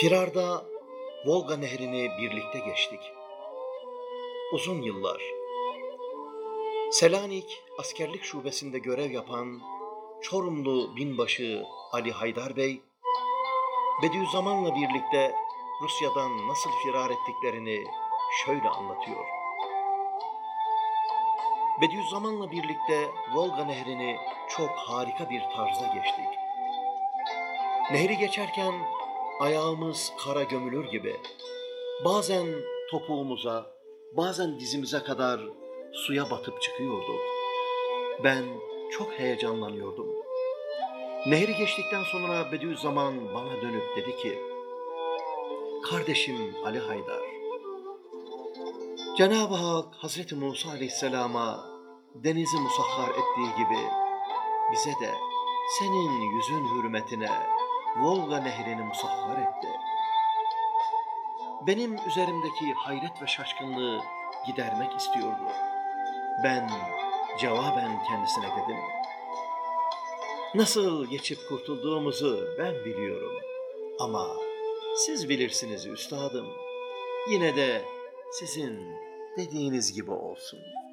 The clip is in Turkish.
Firarda Volga Nehri'ni birlikte geçtik. Uzun yıllar. Selanik askerlik şubesinde görev yapan Çorumlu binbaşı Ali Haydar Bey, Bediüzzaman'la birlikte Rusya'dan nasıl firar ettiklerini şöyle anlatıyor. Bediüzzaman'la birlikte Volga Nehri'ni çok harika bir tarzda geçtik. Nehri geçerken ayağımız kara gömülür gibi. Bazen topuğumuza, bazen dizimize kadar suya batıp çıkıyorduk. Ben çok heyecanlanıyordum. Nehri geçtikten sonra Bediüzzaman bana dönüp dedi ki, Kardeşim Ali Haydar, Cenab-ı Hak Hazreti Musa Aleyhisselam'a denizi musahhar ettiği gibi bize de senin yüzün hürmetine Volga nehrini musahhar etti. Benim üzerimdeki hayret ve şaşkınlığı gidermek istiyordu. Ben cevaben kendisine dedim. Nasıl geçip kurtulduğumuzu ben biliyorum. Ama siz bilirsiniz üstadım. Yine de sizin dediğiniz gibi olsun.''